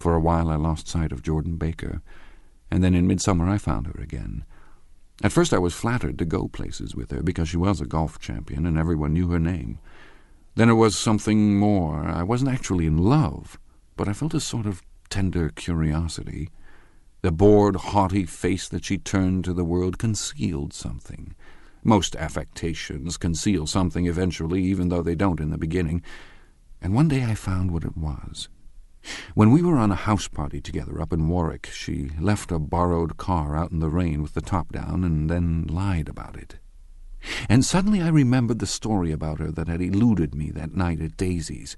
For a while I lost sight of Jordan Baker, and then in midsummer I found her again. At first I was flattered to go places with her, because she was a golf champion and everyone knew her name. Then there was something more. I wasn't actually in love, but I felt a sort of tender curiosity. The bored, haughty face that she turned to the world concealed something. Most affectations conceal something eventually, even though they don't in the beginning. And one day I found what it was. When we were on a house party together up in Warwick, she left a borrowed car out in the rain with the top down and then lied about it. And suddenly I remembered the story about her that had eluded me that night at Daisy's.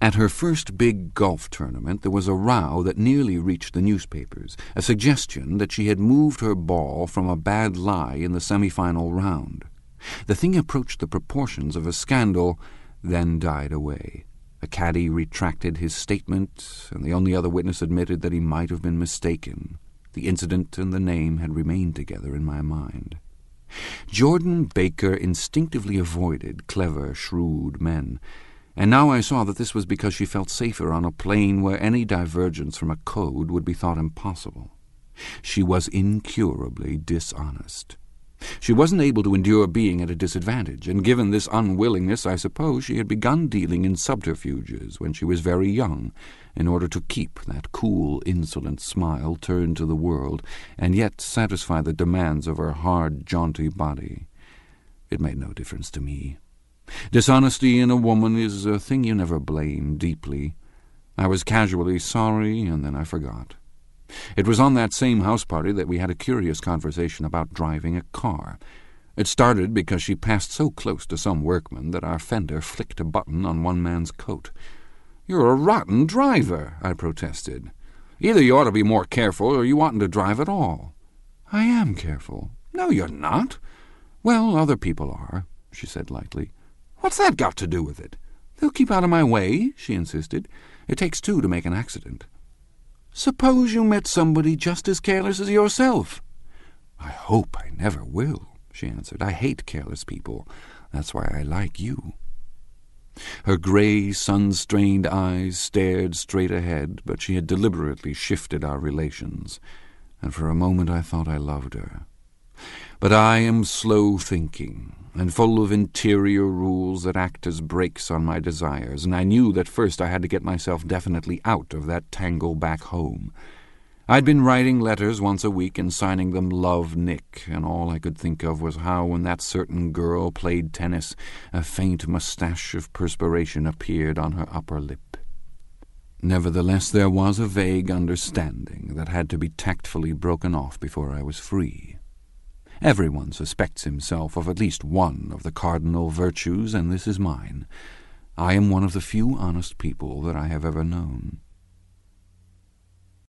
At her first big golf tournament, there was a row that nearly reached the newspapers, a suggestion that she had moved her ball from a bad lie in the semi-final round. The thing approached the proportions of a scandal, then died away. A caddy retracted his statement, and the only other witness admitted that he might have been mistaken. The incident and the name had remained together in my mind. Jordan Baker instinctively avoided clever, shrewd men, and now I saw that this was because she felt safer on a plane where any divergence from a code would be thought impossible. She was incurably dishonest. She wasn't able to endure being at a disadvantage, and given this unwillingness, I suppose she had begun dealing in subterfuges when she was very young, in order to keep that cool, insolent smile turned to the world, and yet satisfy the demands of her hard, jaunty body. It made no difference to me. Dishonesty in a woman is a thing you never blame deeply. I was casually sorry, and then I forgot. It was on that same house party that we had a curious conversation about driving a car. It started because she passed so close to some workman that our fender flicked a button on one man's coat. You're a rotten driver, I protested. Either you ought to be more careful or you oughtn't to drive at all. I am careful. No, you're not. Well, other people are, she said lightly. What's that got to do with it? They'll keep out of my way, she insisted. It takes two to make an accident. Suppose you met somebody just as careless as yourself. I hope I never will, she answered. I hate careless people. That's why I like you. Her grey, sun-strained eyes stared straight ahead, but she had deliberately shifted our relations, and for a moment I thought I loved her. But I am slow thinking, and full of interior rules that act as brakes on my desires, and I knew that first I had to get myself definitely out of that tangle back home. I'd been writing letters once a week and signing them Love Nick, and all I could think of was how, when that certain girl played tennis, a faint moustache of perspiration appeared on her upper lip. Nevertheless, there was a vague understanding that had to be tactfully broken off before I was free. Everyone suspects himself of at least one of the cardinal virtues, and this is mine. I am one of the few honest people that I have ever known.